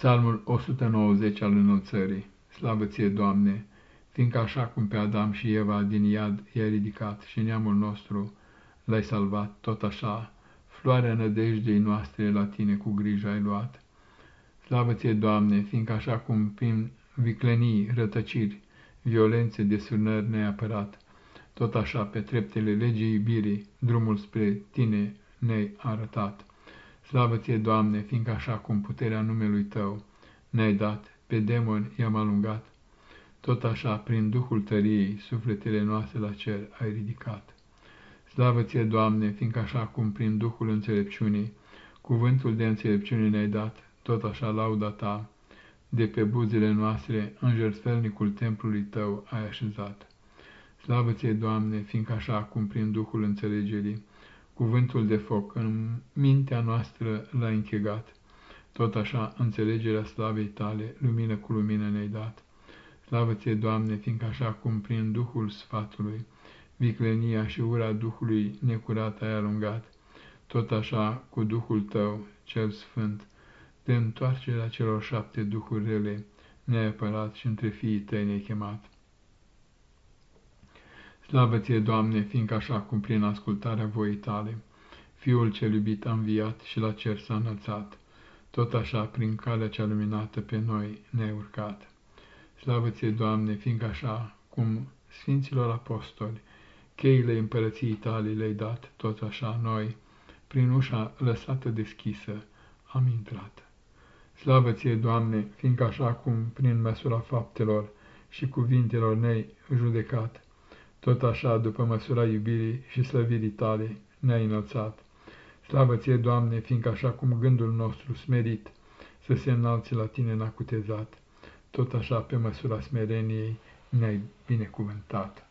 Psalmul 190 al înălțării. Slavă ție, Doamne, fiindcă așa cum pe Adam și Eva din iad i-ai ridicat și neamul nostru l-ai salvat, tot așa, floarea nădejdei noastre la tine cu grijă ai luat. Slavă ție, Doamne, fiindcă așa cum prin viclenii, rătăciri, violențe, desurnări ne-ai apărat, tot așa pe treptele legii iubirii, drumul spre tine ne-ai arătat. Slavă ție, Doamne, fiindcă așa cum puterea numelui Tău ne-ai dat, pe demoni i-am alungat, tot așa, prin Duhul tăriei, sufletele noastre la cer ai ridicat. Slavă ție, Doamne, fiindcă așa cum prin Duhul înțelepciunii, cuvântul de înțelepciune ne-ai dat, tot așa lauda ta, de pe buzele noastre, în jertfelnicul templului tău ai așezat. Slavă ție, Doamne, fiindcă așa cum prin Duhul înțelegerii, cuvântul de foc în mintea noastră l-a închegat. Tot așa, înțelegerea slavei tale, lumină cu lumină ne-ai dat. Slavă ție, Doamne, fiindcă așa cum prin Duhul sfatului, viclenia și ura Duhului necurat ai alungat, tot așa cu Duhul tău, cel sfânt, de întoarcerea celor șapte duhuri rele, ne-ai apărat și între fiii tăi ne-ai chemat. Slavă ție, Doamne, fiindcă așa cum prin ascultarea voii tale, Fiul cel iubit a înviat și la cer s-a înălțat, tot așa prin calea cea luminată pe noi ne-ai urcat. Slavă ție, Doamne, fiindcă așa cum Sfinților Apostoli, cheile împărăției tale le-ai dat, tot așa noi, prin ușa lăsată deschisă, am intrat. Slavă ție, Doamne, fiindcă așa cum prin măsura faptelor și cuvintelor ne-ai judecat, tot așa, după măsura iubirii și slăvirii tale, ne-ai înălțat. Slavă ție, Doamne, fiindcă așa cum gândul nostru smerit să se înalți la tine n-a cutezat, tot așa pe măsura smereniei ne-ai binecuvântat.